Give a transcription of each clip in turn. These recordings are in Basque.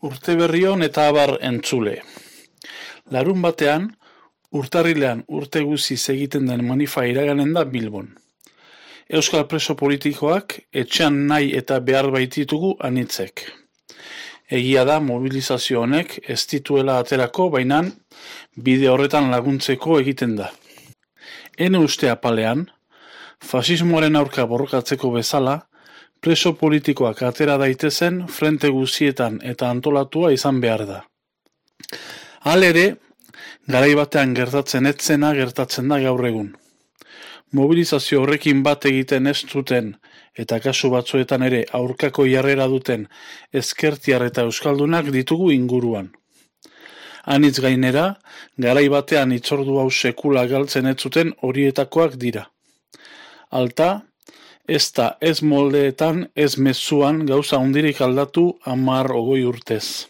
Urte berrion eta abar entzule. Larun batean, urtarrilean urte guziz egiten den manifa iraganen da Bilbon. Euskal preso politikoak etxean nahi eta behar baititugu anitzek. Egia da mobilizazio honek ez dituela aterako bainan bide horretan laguntzeko egiten da. Hene uste apalean, fasismoaren aurka borrokatzeko bezala, preso politikoak atera daitezen frente guzietan eta antolatua izan behar da. Hal ere, garai batean gertatzen etzena gertatzen da gaur egun. Mobilizazio horrekin bat egiten ez duten eta kasu batzuetan ere aurkako jarrera duten ezkertiar eta euskaldunak ditugu inguruan. Anitz gainera, garai batean itzordu hau sekula galtzen ez zuten horietakoak dira. Alta, ez da ez moldeetan ez mezuan gauza hundirik aldatu amar ogoi urtez.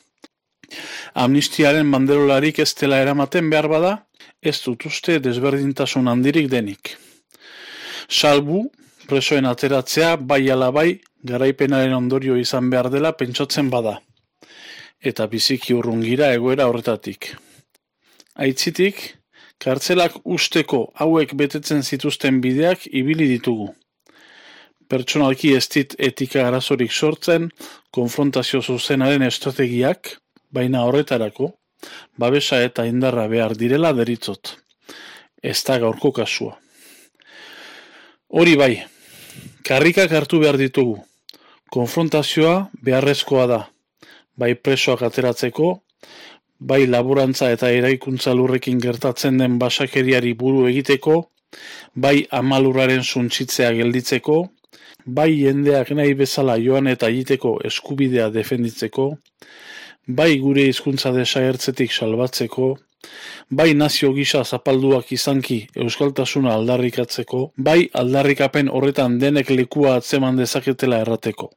Amnistiaren banderolarik ez dela eramaten behar bada, ez dut uste desberdintasun handirik denik. Salbu, presoen ateratzea bai alabai garaipenaren ondorio izan behar dela pentsatzen bada. Eta biziki urrungira egoera horretatik. Aitzitik, kartzelak usteko hauek betetzen zituzten bideak ibili ditugu pertsonalki ez dit etika arazorik sortzen, konfrontazio zuzenaren estrategiak, baina horretarako, babesa eta indarra behar direla deritzot. Ez da gaurko kasua. Hori bai, karrikak hartu behar ditugu. Konfrontazioa beharrezkoa da, bai presoak ateratzeko, bai laborantza eta eraikuntza lurrekin gertatzen den basakeriari buru egiteko, bai amalurraren suntzitzea gelditzeko, bai jendeak nahi bezala joan eta egiteko eskubidea defenditzeko, bai gure hizkuntza desagertzetik salbatzeko, bai nazio gisa zapalduak izanki euskaltasuna aldarrikatzeko, bai aldarrikapen horretan denek lekua atzeman dezaketela errateko.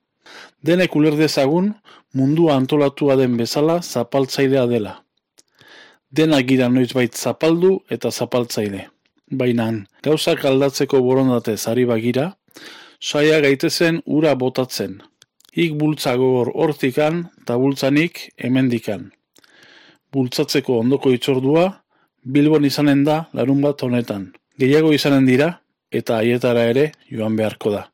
Denek uler dezagun mundua antolatua den bezala zapaltzailea dela. Denak gira noiz bait zapaldu eta zapaltzaile. Baina gauzak aldatzeko borondatez ari bagira, saia gaitezen ura botatzen. Ik bultza gogor hortikan, eta bultzanik hemendikan. Bultzatzeko ondoko itzordua, Bilbon izanen da larun bat honetan. Gehiago izanen dira, eta haietara ere joan beharko da.